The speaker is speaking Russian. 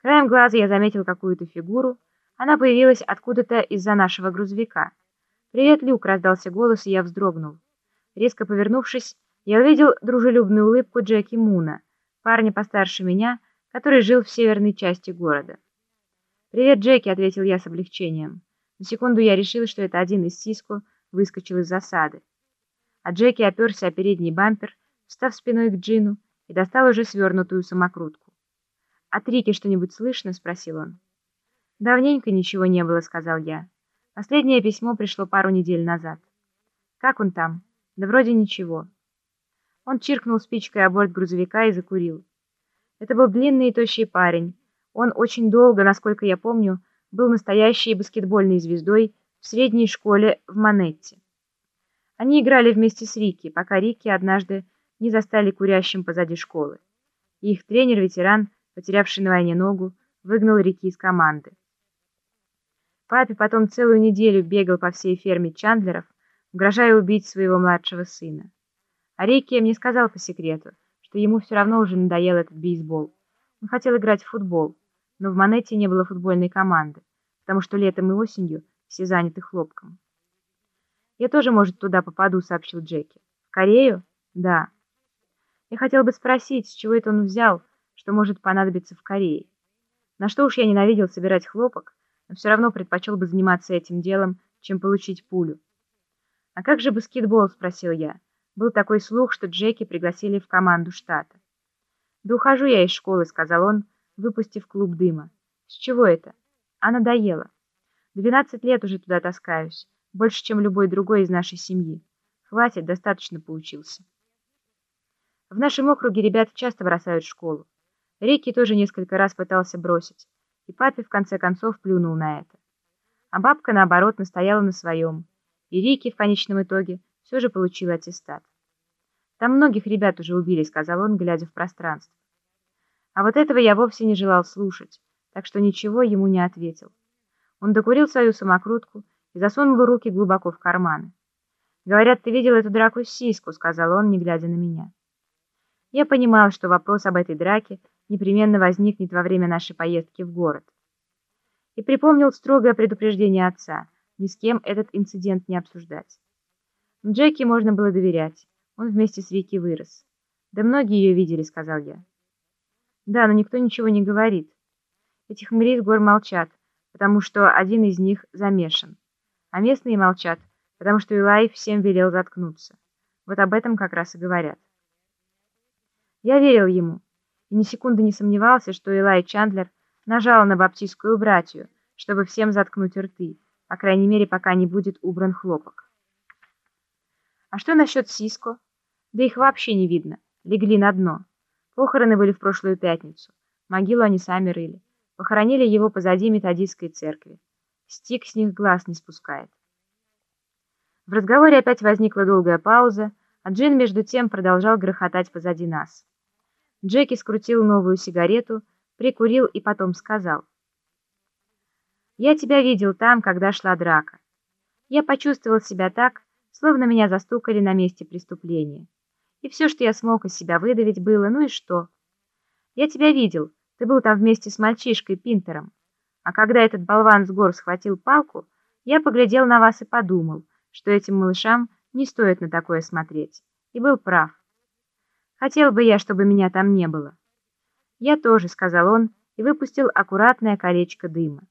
Краем глаза я заметил какую-то фигуру. Она появилась откуда-то из-за нашего грузовика. «Привет, Люк!» — раздался голос, и я вздрогнул. Резко повернувшись, я увидел дружелюбную улыбку Джеки Муна, парня постарше меня, который жил в северной части города. «Привет, Джеки!» — ответил я с облегчением. На секунду я решил, что это один из Сиско выскочил из засады. А Джеки оперся о передний бампер, встав спиной к Джину, и достал уже свернутую самокрутку. «От Рики что-нибудь слышно?» — спросил он. «Давненько ничего не было», — сказал я. «Последнее письмо пришло пару недель назад». «Как он там?» «Да вроде ничего». Он чиркнул спичкой о борт грузовика и закурил. Это был длинный и тощий парень. Он очень долго, насколько я помню, был настоящей баскетбольной звездой в средней школе в Манетте. Они играли вместе с Рики, пока Рики однажды не застали курящим позади школы. И их тренер-ветеран, потерявший на войне ногу, выгнал Рики из команды. Папе потом целую неделю бегал по всей ферме Чандлеров, угрожая убить своего младшего сына. А Рики мне сказал по секрету, что ему все равно уже надоел этот бейсбол. Он хотел играть в футбол, но в Монете не было футбольной команды, потому что летом и осенью все заняты хлопком. «Я тоже, может, туда попаду», — сообщил Джеки. «В Корею?» «Да». Я хотел бы спросить, с чего это он взял, что может понадобиться в Корее. На что уж я ненавидел собирать хлопок, но все равно предпочел бы заниматься этим делом, чем получить пулю. «А как же баскетбол?» — спросил я. Был такой слух, что Джеки пригласили в команду штата. «Да ухожу я из школы», — сказал он, выпустив клуб дыма. «С чего это?» «А надоело. Двенадцать лет уже туда таскаюсь, больше, чем любой другой из нашей семьи. Хватит, достаточно поучился». В нашем округе ребята часто бросают школу. Рикки тоже несколько раз пытался бросить, и папе в конце концов плюнул на это. А бабка, наоборот, настояла на своем, и Рикки в конечном итоге все же получил аттестат. «Там многих ребят уже убили», — сказал он, глядя в пространство. А вот этого я вовсе не желал слушать, так что ничего ему не ответил. Он докурил свою самокрутку и засунул руки глубоко в карманы. «Говорят, ты видел эту драку с Сиску», — сказал он, не глядя на меня. Я понимал, что вопрос об этой драке непременно возникнет во время нашей поездки в город. И припомнил строгое предупреждение отца ни с кем этот инцидент не обсуждать. Джеки можно было доверять, он вместе с Вики вырос. «Да многие ее видели», — сказал я. «Да, но никто ничего не говорит. Эти хмыри с гор молчат, потому что один из них замешан. А местные молчат, потому что Илай всем велел заткнуться. Вот об этом как раз и говорят». Я верил ему и ни секунды не сомневался, что Элай Чандлер нажал на баптистскую братью, чтобы всем заткнуть рты, по крайней мере, пока не будет убран хлопок. А что насчет Сиско? Да их вообще не видно, легли на дно. Похороны были в прошлую пятницу, могилу они сами рыли, похоронили его позади методистской церкви. Стик с них глаз не спускает. В разговоре опять возникла долгая пауза, а Джин между тем продолжал грохотать позади нас. Джеки скрутил новую сигарету, прикурил и потом сказал. «Я тебя видел там, когда шла драка. Я почувствовал себя так, словно меня застукали на месте преступления. И все, что я смог из себя выдавить, было «ну и что?». Я тебя видел, ты был там вместе с мальчишкой Пинтером. А когда этот болван с гор схватил палку, я поглядел на вас и подумал, что этим малышам не стоит на такое смотреть. И был прав. Хотел бы я, чтобы меня там не было. Я тоже, сказал он и выпустил аккуратное колечко дыма.